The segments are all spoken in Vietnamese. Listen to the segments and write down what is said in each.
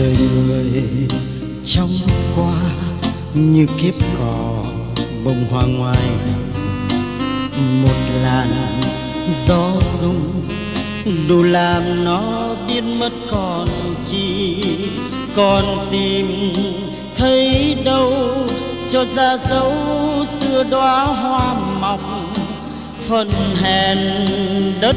đời người trong qua như kiếp cỏ bông hoa ngoài. Một làn gió rung đủ làm nó biến mất còn chi, còn tìm thấy đâu cho ra dấu xưa đóa hoa mọc phần hèn đất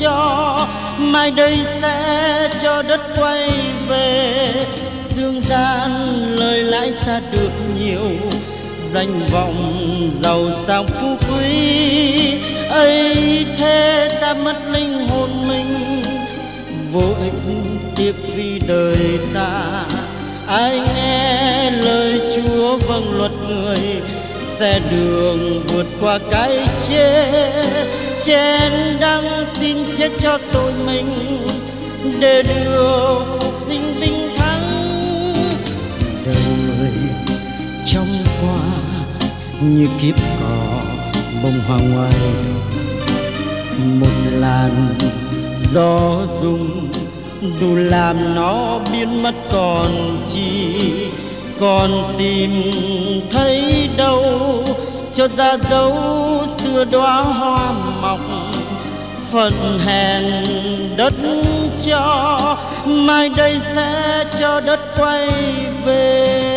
cho, mai đây sẽ cho đất quay về. Dương gian lời lãi ta được nhiều, danh vọng giàu sang phú quý. Ấy thế ta mất linh hồn mình, vô ích tiếc vì đời ta. Ai nghe lời chúa vâng luật người xe đường vượt qua cái chết trên đang xin chết cho tôi mình để đưa phục sinh vinh thắng. Đời trong qua như kiếp cỏ bông hoa ngoài một làn gió rung dù làm nó biến mất còn chi. Còn tìm thấy đâu cho ra dấu xưa đóa hoa mọc, phần hèn đất cho, mai đây sẽ cho đất quay về.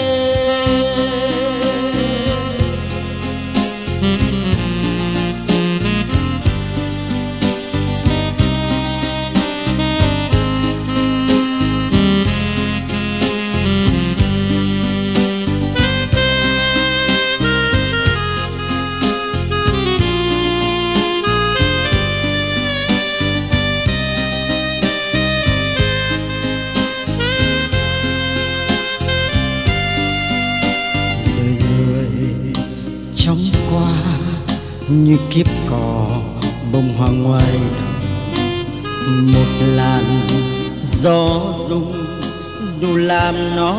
Như kiếp cỏ bông hoa ngoài một làn gió rung đủ làm nó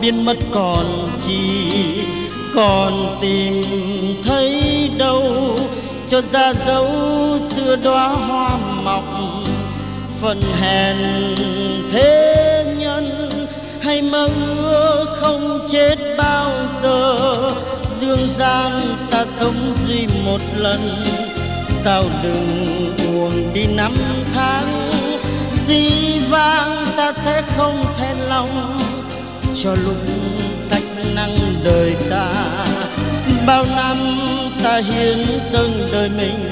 biến mất còn chi, còn tìm thấy đâu cho ra dấu xưa đóa hoa mọc. Phần hèn thế nhân hay mơ ước không chết bao giờ dương gian ta sống duy một lần. Sao đừng buồn đi năm tháng, dĩ vang ta sẽ không thẹn lòng. Cho lúc tách năng đời ta, bao năm ta hiến dâng đời mình.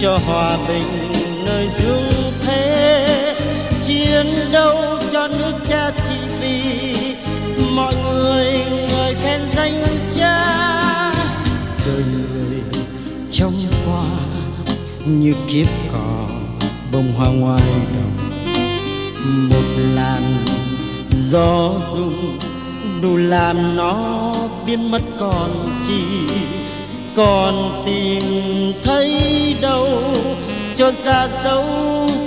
Cho hòa bình nơi dương thế trong qua như kiếp cỏ bông hoa ngoài đồng. Một làn gió rung đủ làm nó biến mất, còn chi, còn tìm thấy đâu cho ra dấu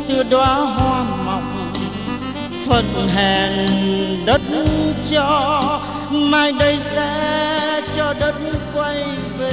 xưa đóa hoa mọc phần hèn đất cho, mai đây sẽ cho đất quay về.